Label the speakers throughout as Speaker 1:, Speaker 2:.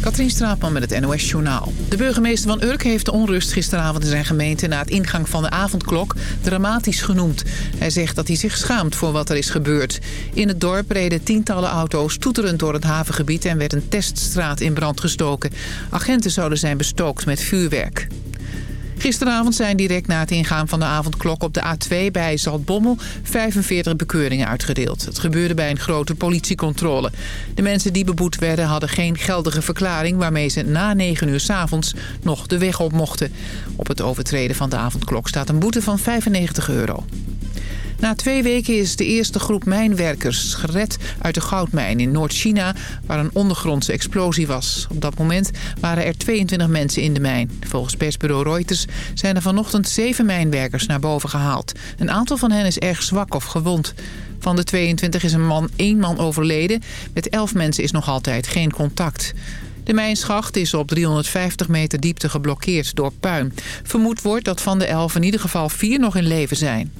Speaker 1: Katrien Straatman met het NOS Journaal. De burgemeester van Urk heeft de onrust gisteravond in zijn gemeente... na het ingang van de avondklok dramatisch genoemd. Hij zegt dat hij zich schaamt voor wat er is gebeurd. In het dorp reden tientallen auto's toeterend door het havengebied... en werd een teststraat in brand gestoken. Agenten zouden zijn bestookt met vuurwerk. Gisteravond zijn direct na het ingaan van de avondklok op de A2 bij Zaltbommel 45 bekeuringen uitgedeeld. Het gebeurde bij een grote politiecontrole. De mensen die beboet werden hadden geen geldige verklaring waarmee ze na 9 uur s avonds nog de weg op mochten. Op het overtreden van de avondklok staat een boete van 95 euro. Na twee weken is de eerste groep mijnwerkers gered uit de goudmijn in Noord-China... waar een ondergrondse explosie was. Op dat moment waren er 22 mensen in de mijn. Volgens persbureau Reuters zijn er vanochtend zeven mijnwerkers naar boven gehaald. Een aantal van hen is erg zwak of gewond. Van de 22 is een man één man overleden. Met 11 mensen is nog altijd geen contact. De mijnschacht is op 350 meter diepte geblokkeerd door puin. Vermoed wordt dat van de 11 in ieder geval vier nog in leven zijn.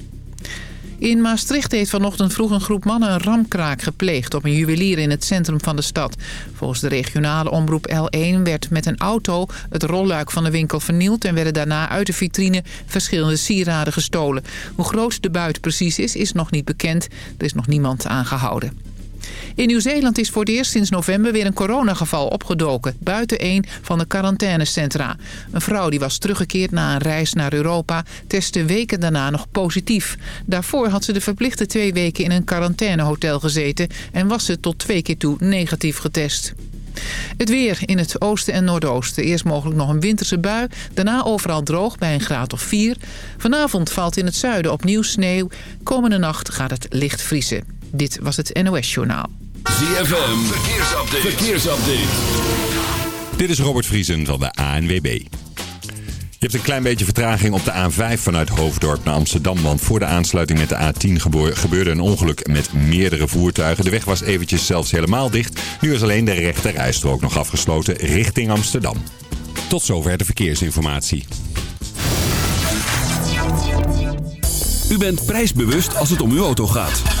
Speaker 1: In Maastricht heeft vanochtend vroeg een groep mannen een ramkraak gepleegd... op een juwelier in het centrum van de stad. Volgens de regionale omroep L1 werd met een auto het rolluik van de winkel vernield... en werden daarna uit de vitrine verschillende sieraden gestolen. Hoe groot de buit precies is, is nog niet bekend. Er is nog niemand aangehouden. In Nieuw-Zeeland is voor het eerst sinds november weer een coronageval opgedoken... buiten een van de quarantainecentra. Een vrouw die was teruggekeerd na een reis naar Europa... testte weken daarna nog positief. Daarvoor had ze de verplichte twee weken in een quarantainehotel gezeten... en was ze tot twee keer toe negatief getest. Het weer in het oosten en noordoosten. Eerst mogelijk nog een winterse bui. Daarna overal droog bij een graad of 4. Vanavond valt in het zuiden opnieuw sneeuw. Komende nacht gaat het licht vriezen. Dit was het NOS Journaal.
Speaker 2: ZFM, verkeersupdate. verkeersupdate.
Speaker 3: Dit is Robert Vriesen van de ANWB. Je hebt een klein beetje vertraging op de A5 vanuit Hoofddorp naar Amsterdam. Want voor de aansluiting met de A10 gebeurde een ongeluk met meerdere voertuigen. De weg was eventjes zelfs helemaal dicht. Nu is alleen de rechte rijstrook nog afgesloten richting Amsterdam. Tot zover de verkeersinformatie.
Speaker 2: U bent prijsbewust als het om uw auto gaat.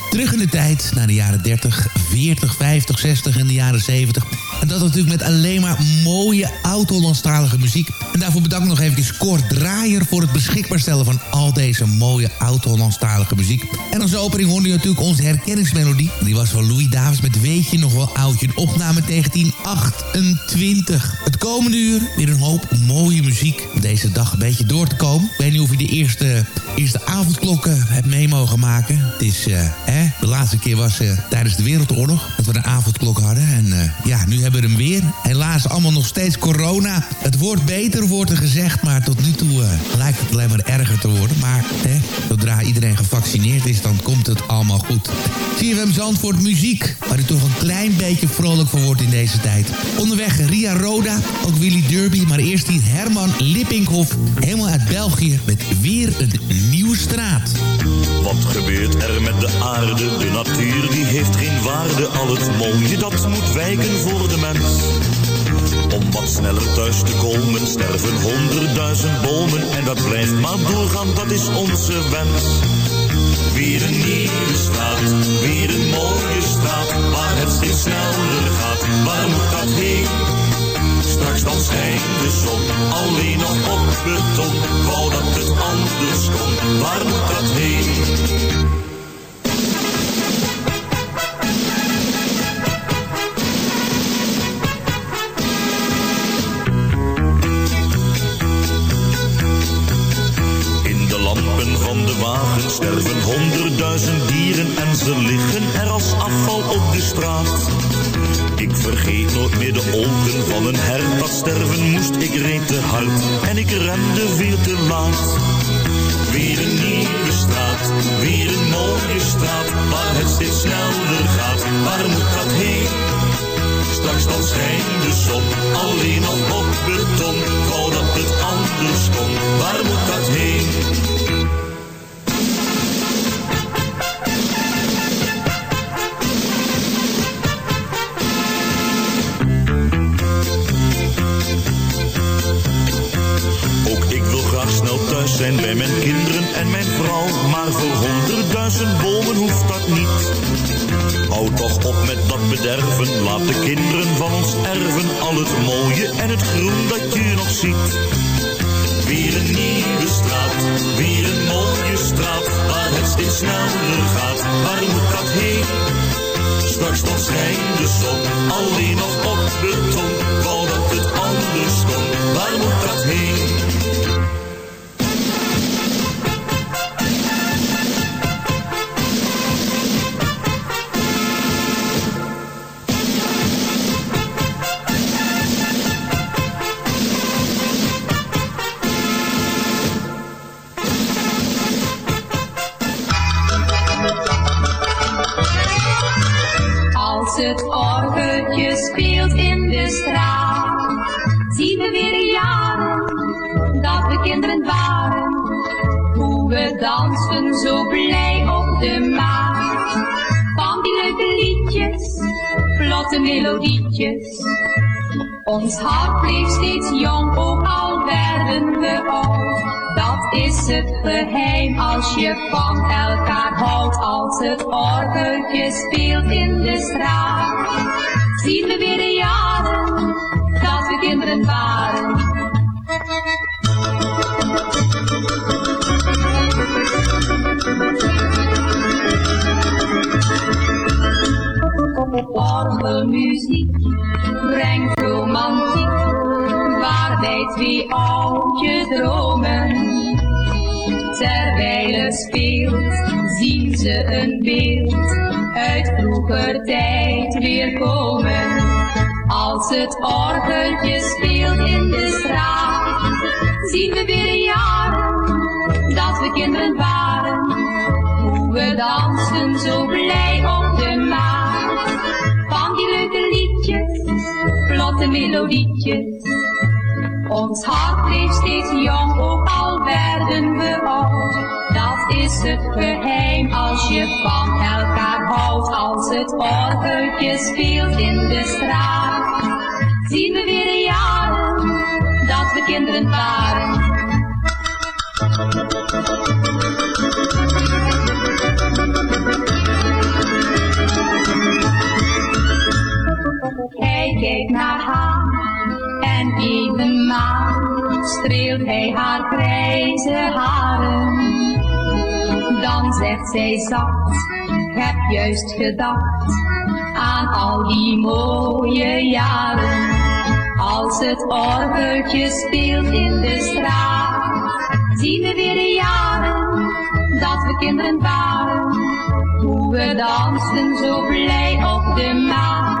Speaker 4: Terug in de tijd naar de jaren 30, 40, 50, 60 en de jaren 70. En dat natuurlijk met alleen maar mooie oud-Hollandstalige muziek. En daarvoor bedank ik nog even Cor Draaier... voor het beschikbaar stellen van al deze mooie oud-Hollandstalige muziek. En als opening hoorde je natuurlijk onze herkenningsmelodie. Die was van Louis Davis met Weet je nog wel oudje. Een opname 1928. Het komende uur weer een hoop mooie muziek. Om deze dag een beetje door te komen. Ik weet niet of je de eerste, avondklokken hebt mee mogen maken. Het is, eh, de laatste keer was eh, tijdens de Wereldoorlog... dat we een avondklok hadden. En eh, ja, nu hebben we hem weer. Helaas allemaal nog steeds corona. Het wordt beter, wordt er gezegd. Maar tot nu toe eh, lijkt het alleen maar erger te worden. Maar hè, zodra iedereen gevaccineerd is, dan komt het allemaal goed. CFM Zandvoort muziek, waar u toch een klein beetje vrolijk van wordt in deze tijd. Onderweg Ria Roda, ook Willy Derby, maar eerst die Herman Lippinkhoff, helemaal uit België, met weer een nieuwe
Speaker 5: Wat gebeurt er met de aarde? De natuur die heeft geen waarde. Al het mooie dat moet wijken voor de mens. Om wat sneller thuis te komen sterven honderdduizend bomen. En dat blijft maar doorgaan, dat is onze wens. Weer een nieuwe straat, weer een mooie straat. Waar het steeds sneller gaat, waar moet dat heen? Straks dan schijnt de zon alleen nog op beton. Wou dat het anders kon, waar moet dat heen? In de lampen van de wagen sterven honderdduizend dieren en ze liggen er als afval op de straat. Ik vergeet nooit meer de ogen van een hert dat sterven moest. Ik reed te hard en ik rende veel te laat. Weer een nieuwe straat, weer een mooie straat, waar het steeds sneller gaat. Waar moet dat heen? Straks dan schijnt de zon alleen nog op beton. Wou dat het anders kon, waar moet dat heen? Zijn bij mijn kinderen en mijn vrouw. Maar voor honderdduizend bomen hoeft dat niet. Houd toch op met dat bederven, laat de kinderen van ons erven. Al het mooie en het groen dat je nog ziet. Weer een nieuwe straat, weer een mooie straat. Waar het steeds sneller gaat, waar moet dat heen? Straks dan schijnt de zon alleen nog op beton. Wou dat het anders kon, waar moet dat heen?
Speaker 6: Melodietjes. Ons hart bleef steeds jong, ook al werden we oud. Dat is het geheim als je van elkaar houdt. Als het orgeltje speelt in de straat, zien we weer de jaren dat we kinderen waren. Orgelmuziek brengt romantiek, waarbij twee oudjes dromen. Terwijl het speelt, zien ze een beeld uit vroeger tijd weer komen. Als het orgeltje speelt in de straat, zien we weer jaren dat we kinderen waren. Hoe we dansen zo blij melodietjes. Ons hart bleef steeds jong, ook al werden we oud. Dat is het geheim als je van elkaar houdt. Als het orgeltje speelt in de straat, zien we weer de jaren dat we kinderen waren. Hij kijkt naar haar en evenmaal streelt hij haar grijze haren. Dan zegt zij zacht, heb juist gedacht aan al die mooie jaren. Als het orgeltje speelt in de straat, zien we weer de jaren dat we kinderen waren. Hoe we dansten zo blij op de maat.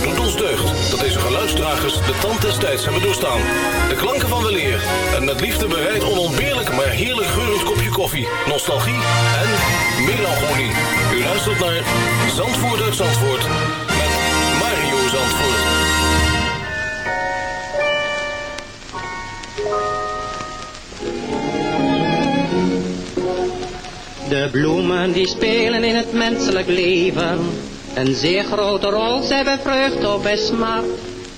Speaker 7: Dat deze geluidsdragers de tand des tijds hebben doorstaan. De klanken van weleer en met liefde bereid onontbeerlijk maar heerlijk geurend kopje koffie, nostalgie en melancholie. U luistert naar Zandvoort uit Zandvoort met Mario Zandvoort.
Speaker 8: De bloemen die spelen in het menselijk leven een zeer grote rol, zij vreugde of bij smart.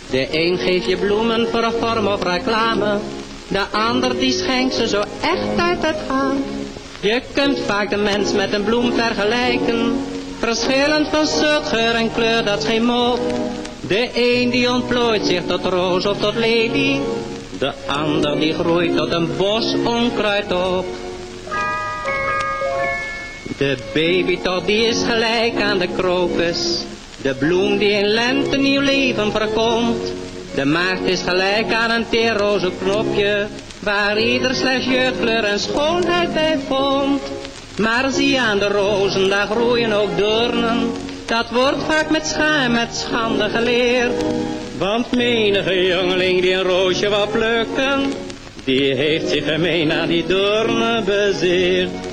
Speaker 8: De een geeft je bloemen voor een vorm of reclame, de ander die schenkt ze zo echt uit het hart. Je kunt vaak de mens met een bloem vergelijken, verschillend van soort, geur en kleur, dat geen mop. De een die ontplooit zich tot roos of tot lelie, de ander die groeit tot een bos onkruid op. De babytot die is gelijk aan de krokus. De bloem die in lente nieuw leven verkomt. De maagd is gelijk aan een teerroze knopje. Waar ieder slechts jeugdkleur en schoonheid bij vond. Maar zie aan de rozen, daar groeien ook doornen. Dat wordt vaak met schaam, met schande geleerd. Want menige jongeling die een roosje wou plukken. Die heeft zich gemeen aan die doornen bezeerd.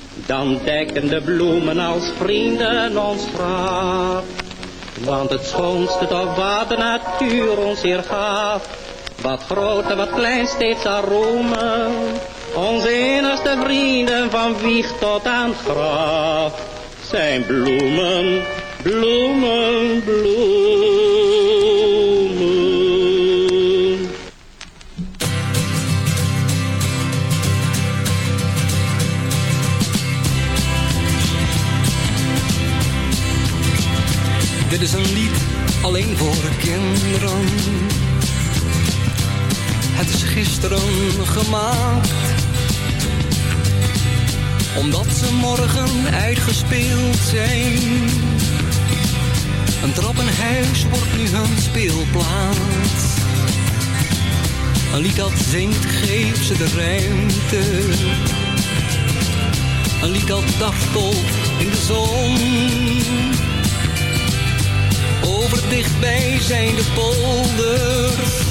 Speaker 8: dan dekken de bloemen als vrienden ons graf. Want het schoonste toch wat de natuur ons hier gaf, wat groot en wat klein steeds aan roemen. Onze enigste vrienden van wieg tot aan graf, zijn bloemen, bloemen, bloemen.
Speaker 9: Het is gisteren gemaakt. Omdat ze morgen uitgespeeld zijn. Een trappenhuis wordt nu hun speelplaats. Een lied dat zingt, geeft ze de ruimte. Een lied dat dartelt in de zon. Over dichtbij zijn de polders.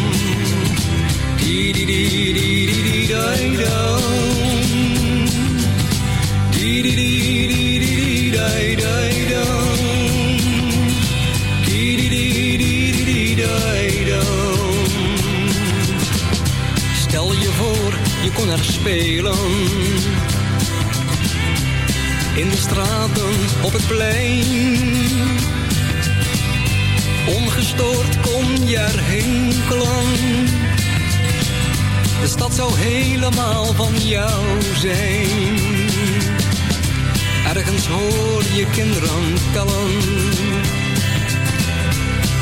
Speaker 9: Stel je voor, je kon er spelen in de straten op het plein Ongestoord kon je er hinkelen. De stad zou helemaal van jou zijn. Ergens hoor je kinderen tellen.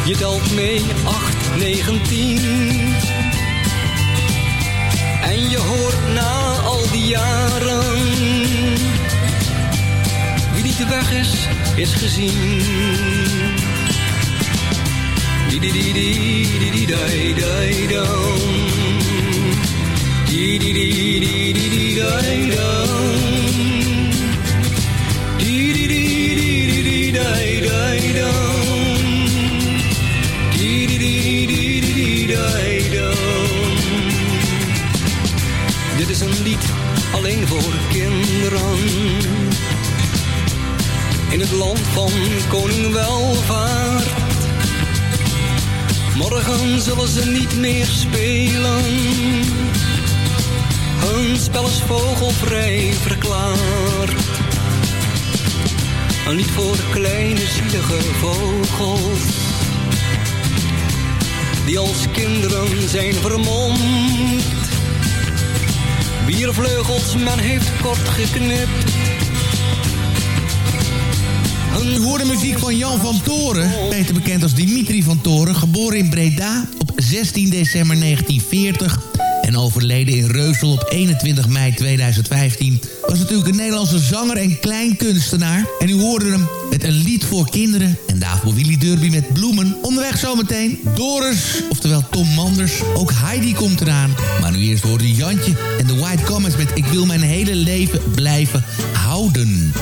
Speaker 9: Je telt mee 8, 9, 10. En je hoort na al die jaren. Wie niet te weg is, is gezien. Di di di di dit is een lied alleen voor kinderen. In het land van koning welvaart. Morgen zullen ze niet meer spelen. Hun spel is vogelvrij verklaard. Een lied voor kleine zielige vogels. Die als kinderen zijn vermomd. Wier vleugels men heeft kort geknipt.
Speaker 4: U hoorde muziek van Jan van Toren, beter bekend als Dimitri van Toren... geboren in Breda op 16 december 1940 en overleden in Reusel op 21 mei 2015... was natuurlijk een Nederlandse zanger en kleinkunstenaar. En u hoorde hem met een lied voor kinderen... en daarvoor Willy Derby met bloemen. Onderweg zometeen Doris, oftewel Tom Manders. Ook Heidi komt eraan. Maar nu eerst hoorde Jantje en de White Comets met... Ik wil mijn hele leven blijven houden.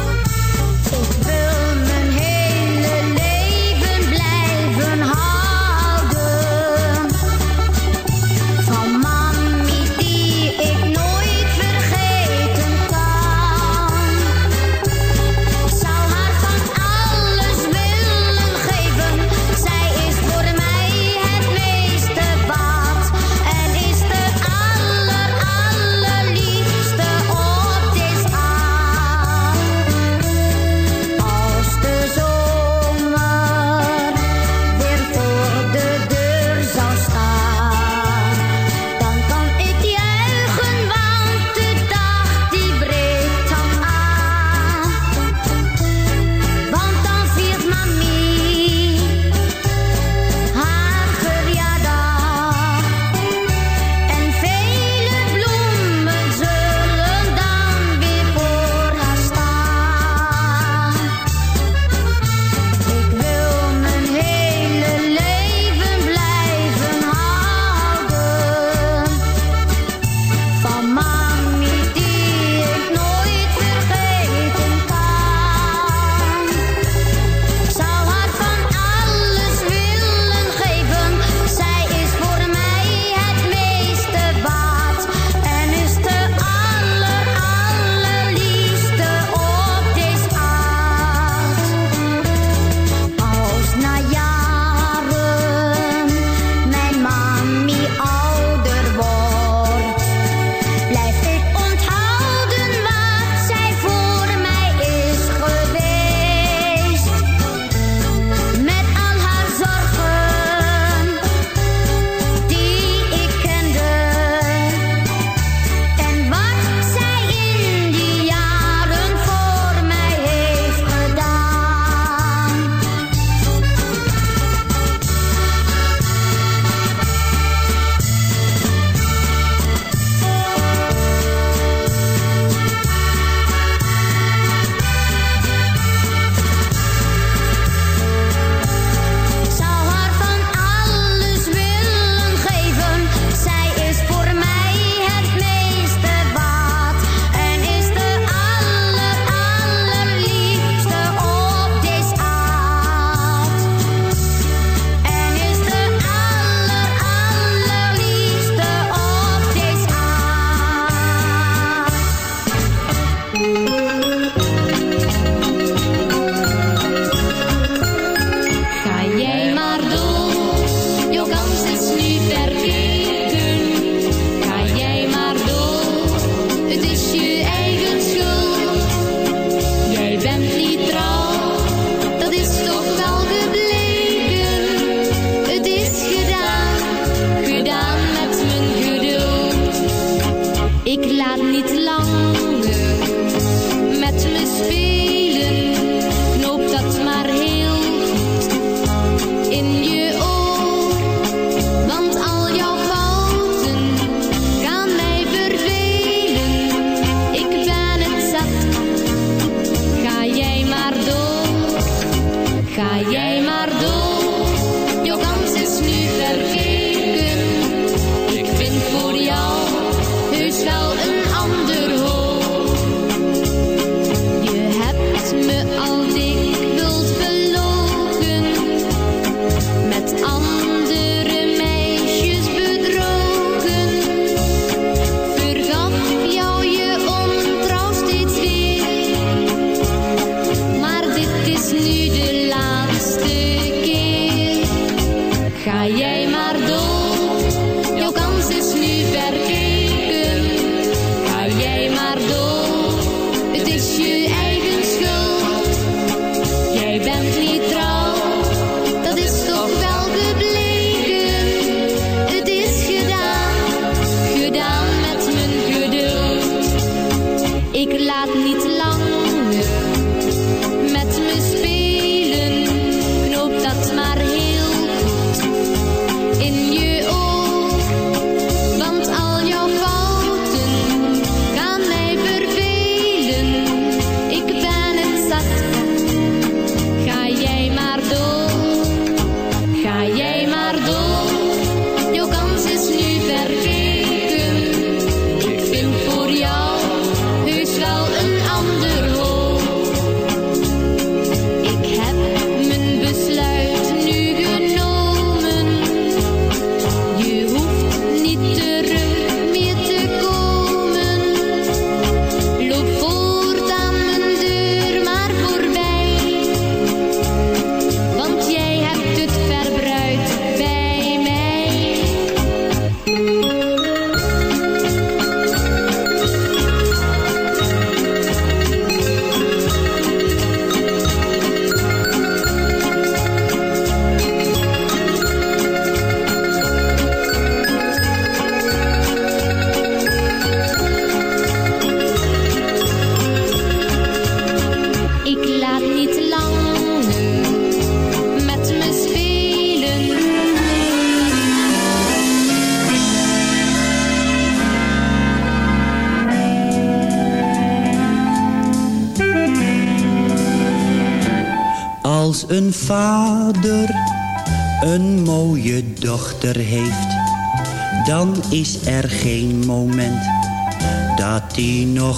Speaker 10: Ik
Speaker 11: laat niet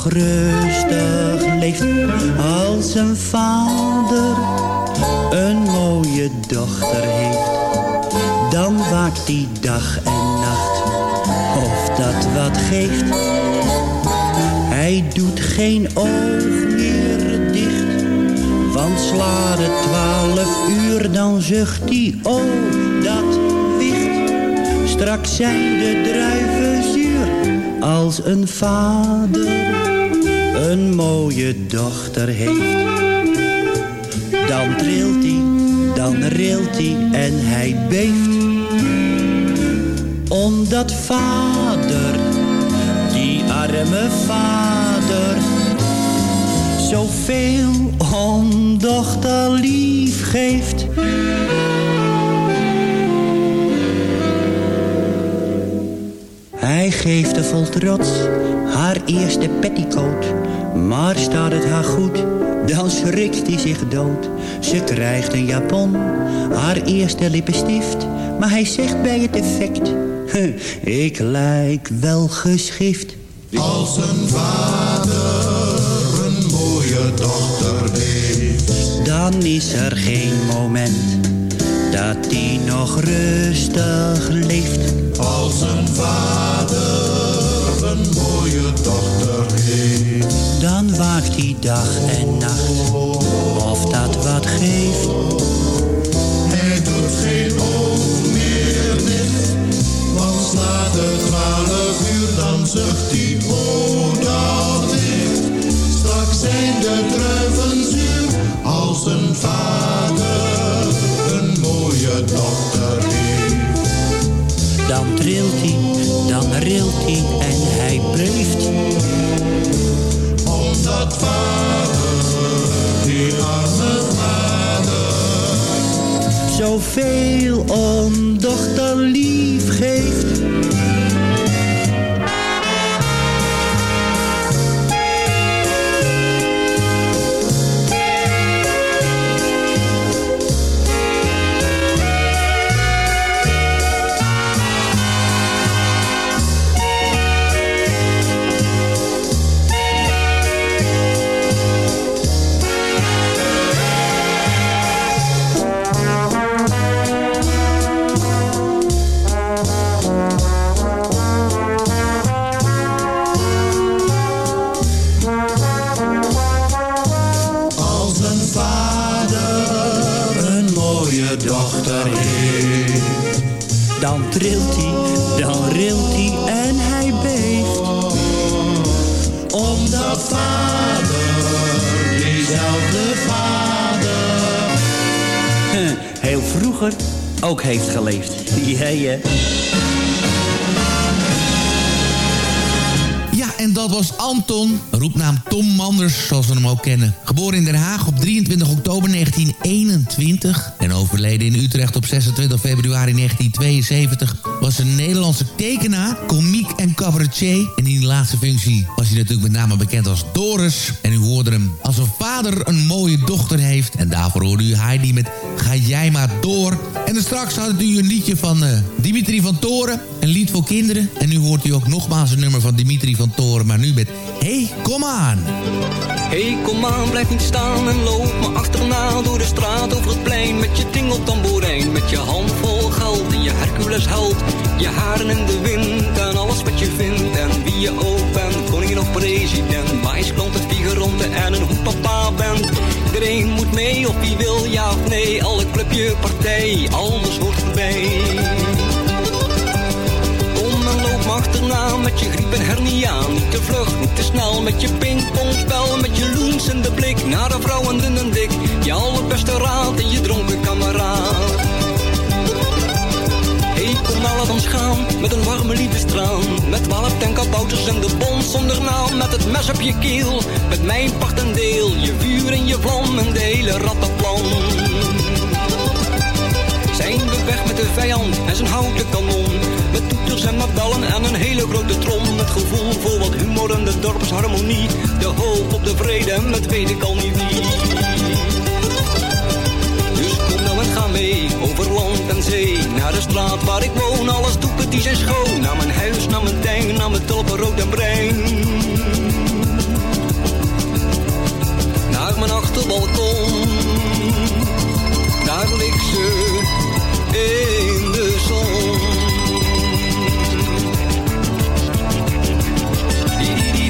Speaker 11: nog rustig leeft. Als een vader een mooie dochter heeft, dan waakt hij dag en nacht of dat wat geeft. Hij doet geen oog meer dicht, want slaat het twaalf uur, dan zucht hij, oh dat wicht. Straks zijn de druiven zuur, als een vader een mooie dochter heeft. Dan trilt hij, dan rilt hij en hij beeft. Omdat vader, die arme vader, zoveel om dochter lief geeft. Hij geeft er vol trots haar eerste petticoat. Maar staat het haar goed, dan schrikt hij zich dood. Ze krijgt een japon, haar eerste lippenstift. Maar hij zegt bij het effect, ik lijk wel geschift.
Speaker 12: Als een vader een mooie dochter heeft.
Speaker 11: Dan is er geen moment dat hij nog rustig leeft.
Speaker 12: Als een vader een mooie dochter heeft.
Speaker 11: Dan waakt hij dag en nacht, of dat wat geeft.
Speaker 12: Hij doet geen oog meer dicht, want slaat het twaalf uur, dan zucht hij,
Speaker 11: Zoveel om dochter lief
Speaker 4: op 26 februari 1972... was een Nederlandse tekenaar, komiek en cabaretier. En in die laatste functie was hij natuurlijk met name bekend als Doris. En u hoorde hem als een vader een mooie dochter heeft. En daarvoor hoorde u Heidi met Ga jij maar door. En dan straks had u een liedje van eh, Dimitri van Toren. Een lied voor kinderen. En nu hoort u ook nogmaals een nummer van Dimitri van Toren. Maar nu met Hey, kom aan.
Speaker 9: Hey, kom aan, blijf niet staan en loop me achterna door de straat over het plein met je tingeltamboerijn, met je hand vol geld en je Hercules held, je haren in de wind en alles wat je vindt en wie je ook bent, koningin of president, maïsklanten, figuranten en een hoe papa bent. Iedereen moet mee of wie wil ja of nee, alle clubje, partij, alles hoort erbij. Met je griep en hernia. Niet te vlug, niet te snel met je pingpongspel. Met je loens in de blik naar de vrouwen dun en dik. Je allerbeste raad en je dronken kameraad. Hey, kom nou laat ons gaan met een warme liefdestraan. Met twaalf tenkabouters en de bond zonder naam. Met het mes op je keel, met mijn part en deel. Je vuur en je vlam en de hele rattenplan. De vijand en zijn houten kanon. Met toeters en met bellen en een hele grote trom. Met gevoel voor wat humor en de dorpsharmonie. De hoop op de vrede, met weet ik al niet wie. mee, over land en zee. Naar de straat waar ik woon, alles doet het die zijn schoon. Naar mijn huis, naar mijn tuin, naar mijn tulpen rood en bruin. Naar mijn achterbalkon, daar ligt ze in de zon.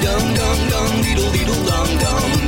Speaker 9: Dang dang dang, diedel diedel dang dang,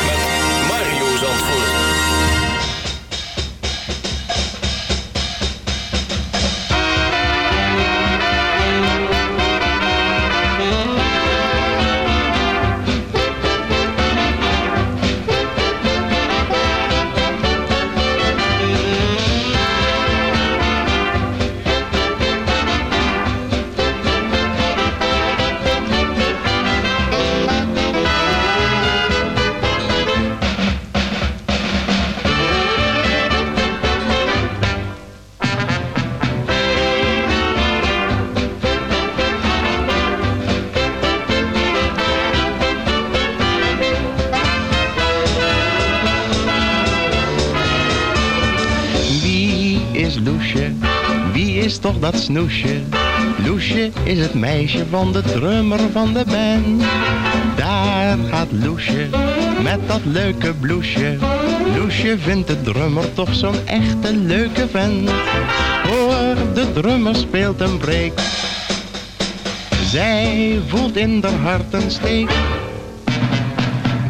Speaker 13: dat snoesje? Loesje is het meisje van de drummer van de band. Daar gaat Loesje met dat leuke bloesje. Loesje vindt de drummer toch zo'n echte leuke vent. Hoor, de drummer speelt een break. Zij voelt in haar hart een steek.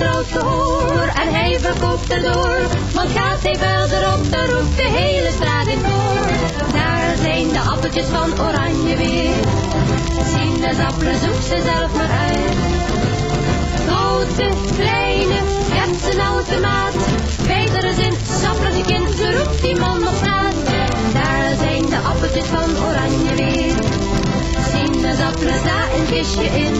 Speaker 14: En hij verkoopt erdoor. Want gaat hij wel erop, dan roept de hele straat in koor. Daar zijn de appeltjes van oranje weer. Sinaasappelen, zoek ze zelf maar uit. Grote, kleine, hebt te maat. Betere zin, sapperige kind, roept die man op straat. Daar zijn de appeltjes van oranje weer. Sinaasappelen, sta een kistje in.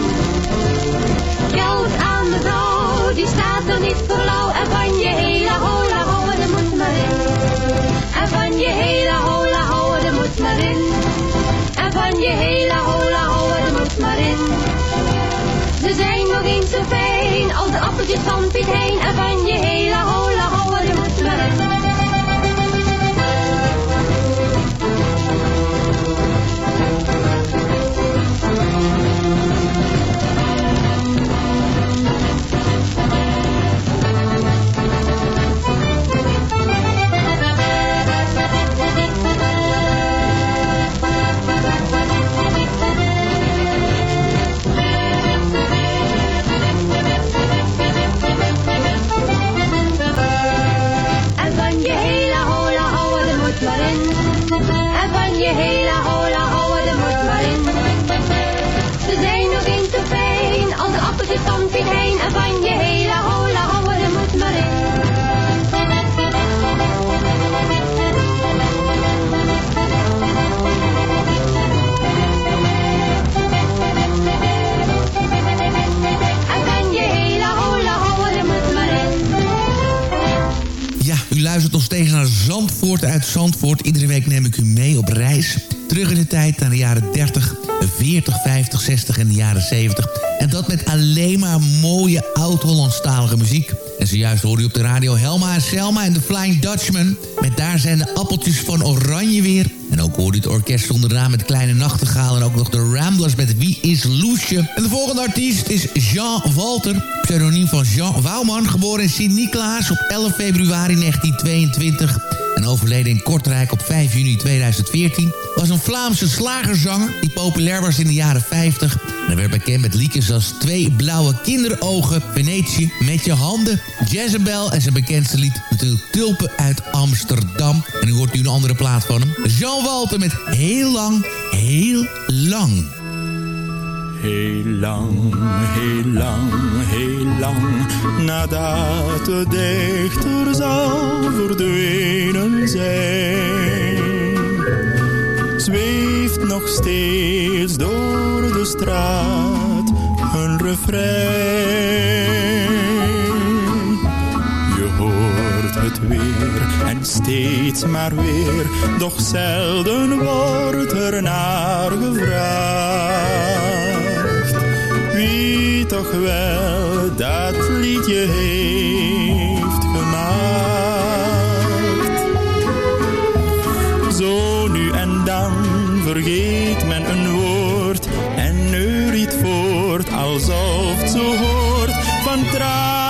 Speaker 14: Geld aan de vrouw, die staat er niet voor lauw. En van je hele hola houden, er moet maar in. En van je hele hola houden, er moet maar in. En van je hele hola houden, er moet maar in. Ze zijn nog eens zo fijn als de appeltjes van Piet Hein. En van je hele hola houden, er moet maar in.
Speaker 4: Neem ik u mee op reis. Terug in de tijd naar de jaren 30, 40, 50, 60 en de jaren 70. En dat met alleen maar mooie oud-Hollandstalige muziek. En zojuist hoorde u op de radio Helma en Selma en de Flying Dutchman. Met daar zijn de appeltjes van oranje weer. En ook hoorde u het orkest zonder naam met Kleine Nachtegaal... en ook nog de Ramblers met Wie is Loesje. En de volgende artiest is Jean Walter, pseudoniem van Jean Wouwman... geboren in Sint-Niklaas op 11 februari 1922 en overleden in Kortrijk op 5 juni 2014... was een Vlaamse slagerzanger die populair was in de jaren 50. En werd bekend met liedjes als Twee Blauwe Kinderogen... Venetië, Met Je Handen, Jezebel... en zijn bekendste lied natuurlijk Tulpen uit Amsterdam. En nu hoort u een andere plaat van hem. Jean Walter met Heel Lang, Heel Lang.
Speaker 15: Heel lang, heel lang, heel lang nadat de dichter zal verdwenen zijn, zweeft nog steeds door de straat een refrein. Je hoort het weer en steeds maar weer, doch zelden wordt er naar gevraagd. Toch wel dat liedje heeft gemaakt. Zo nu en dan vergeet men een woord en neuriet voort alsof het zo hoort van tra.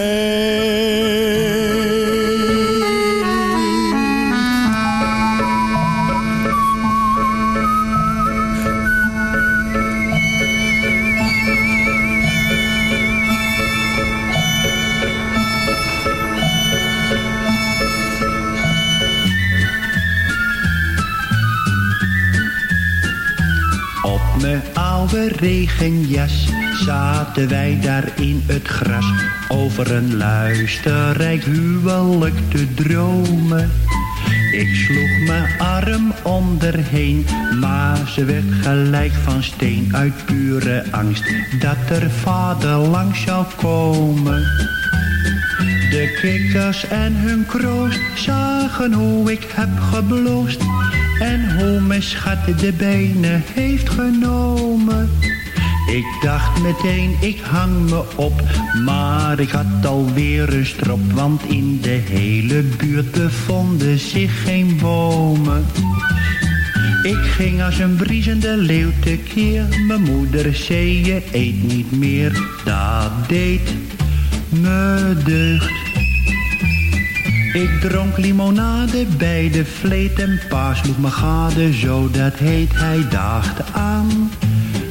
Speaker 15: En
Speaker 11: regenjas zaten wij daar in het gras over een luisterrijk huwelijk te dromen. Ik sloeg mijn arm onderheen, maar ze werd gelijk van steen uit pure angst dat er vader langs zou komen. De kikkers en hun kroost zagen hoe ik heb gebloost en hoe mijn schat de benen heeft genomen. Ik dacht meteen, ik hang me op, maar ik had alweer een strop, want in de hele buurt bevonden zich geen bomen. Ik ging als een briesende leeuw tekeer, mijn moeder zei je eet niet meer, dat deed me deugd. Ik dronk limonade bij de vleet en pa sloeg me gade, zo dat heet hij dacht aan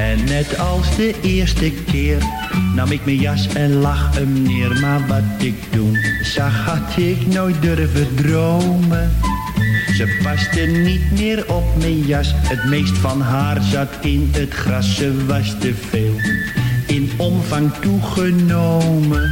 Speaker 11: En net als de eerste keer nam ik mijn jas en lag hem neer. Maar wat ik toen zag had ik nooit durven dromen. Ze paste niet meer op mijn jas, het meest van haar zat in het gras. Ze was te veel in omvang toegenomen.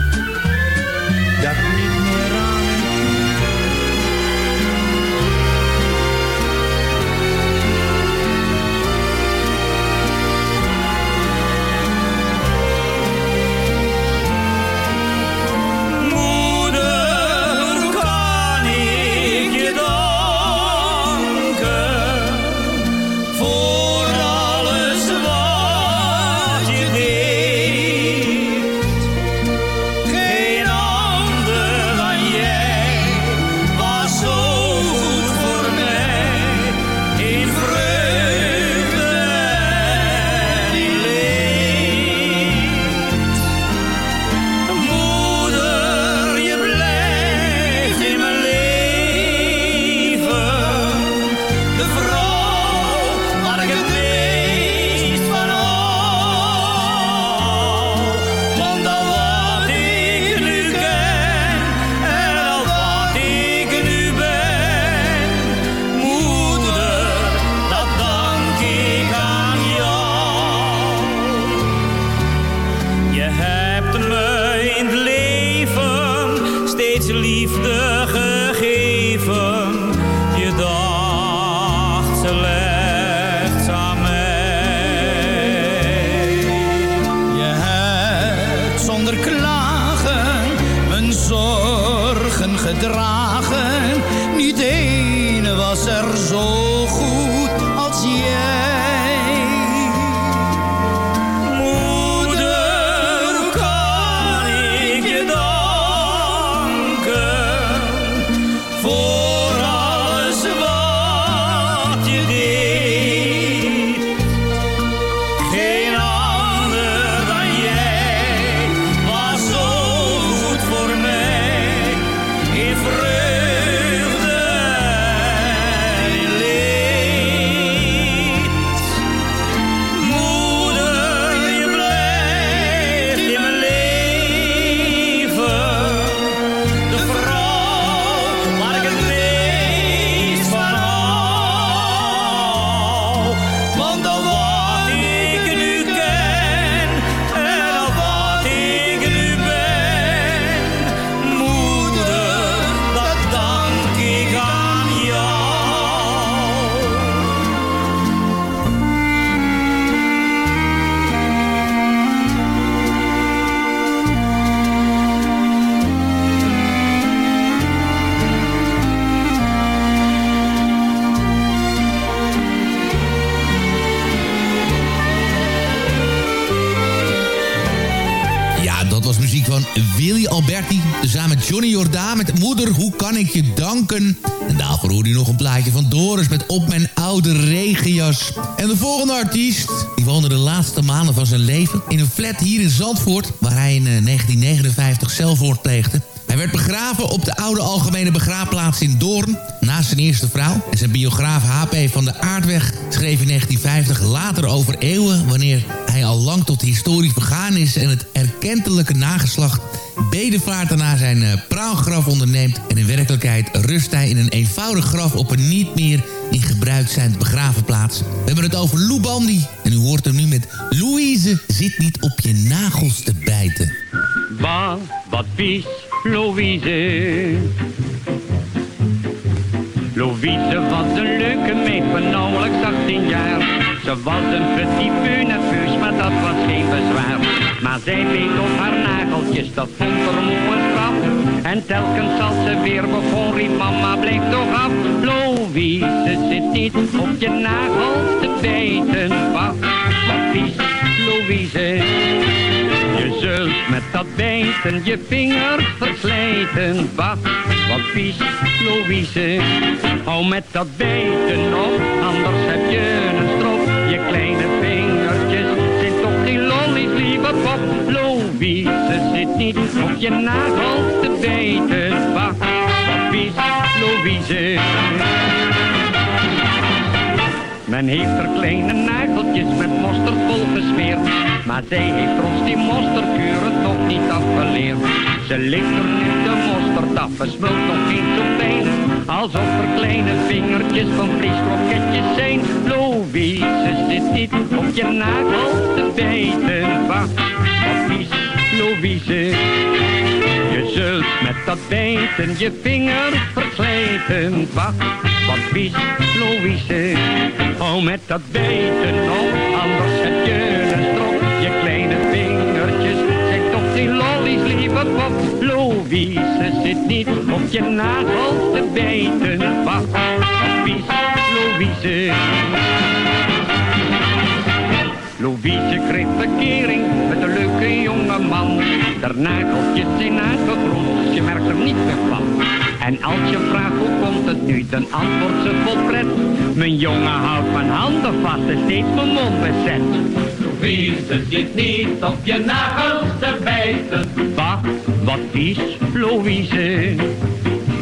Speaker 16: En de
Speaker 4: volgende artiest, die woonde de laatste maanden van zijn leven... in een flat hier in Zandvoort, waar hij in eh, 1959 zelfmoord pleegde. Hij werd begraven op de oude algemene begraafplaats in Doorn... naast zijn eerste vrouw. En zijn biograaf H.P. van de Aardweg schreef in 1950 later over eeuwen... wanneer hij al lang tot de historie vergaan is... en het erkentelijke nageslacht bedevaart naar zijn uh, praalgraf onderneemt... en in werkelijkheid rust hij in een eenvoudig graf... op een niet meer gebruik zijnde begravenplaats. We hebben het over Lou Bandy. En u hoort hem nu met Louise zit niet op je nagels te bijten.
Speaker 17: Wat, wat vies, Louise. Louise was een leuke meid van nauwelijks 18 jaar. Ze was een petit peu nerveus, maar dat was geen bezwaar. Maar zij beet op haar nageltjes, dat vond haar moe. En telkens als ze weer begon, riep mama, blijf toch af. Louise zit niet op je nagels te bijten. Wat, wat vies, Louise. Je zult met dat bijten je vinger verslijten. Wat, wat vies, Louise. Hou met dat bijten op, anders op je nagels te bijten. Vies, Louise. Men heeft er kleine nageltjes met mosterd vol gesmeerd. Maar zij heeft ons die mosterdkuren toch niet afgeleerd. Ze ligt er nu de mosterd af, en smult nog niet zo fijn. Alsof er kleine vingertjes van vleeskroketjes zijn. Louise zit niet op je nagels te bijten. Vies, Je zult met dat bijten je vinger verslijten. Wat, wat vies, Louise. Hou met dat bijten op, anders heb je een strop. Je kleine vingertjes zijn toch die lollies, lieve pop. Louise zit niet op je nagels te bijten. Wat, wat vies, Louise. Louise kreeg verkering met een leuke jonge man. Der nageltjes zijn aangegroeid, je merkt er niet meer van. En als je vraagt hoe komt het nu, dan antwoordt ze vol pret. Mijn jongen houdt mijn handen vast en steeds mijn mond bezet.
Speaker 18: Louise zit niet op je nagels te bijten.
Speaker 17: Wat, wat vies, Louise.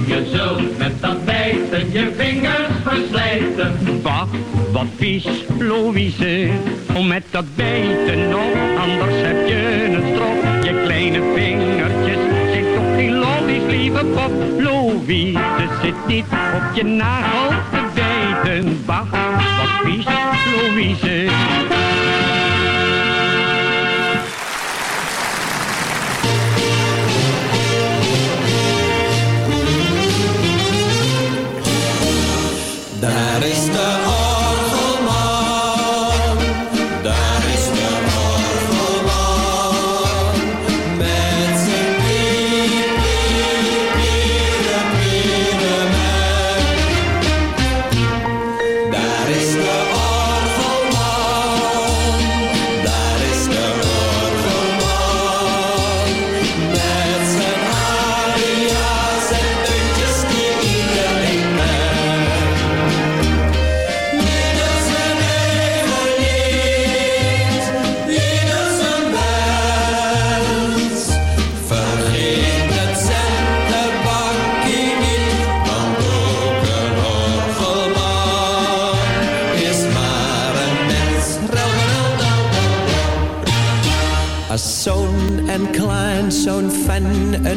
Speaker 18: Je zult met dat bijten je vingers verslijten.
Speaker 17: Wat, wat vies, Louise. Om met dat bijten op, anders heb je een strop. Je kleine vingertjes zijn toch geen lollies, lieve pop. Louise zit niet op je nagels te bijten. Wat, wat vies, Louise.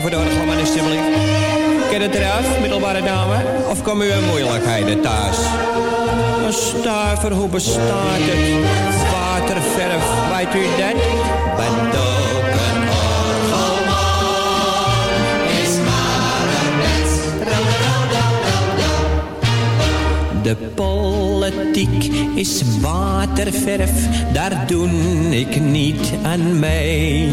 Speaker 19: voor de orgelman alsjeblieft. Ken het eraf, middelbare dame? Of komen u in moeilijkheden thuis? Een stuiver, hoe bestaat het? Waterverf, weet u dat? Bent ook een orgelman, is maar een. De politiek is waterverf, daar doe ik niet aan mee.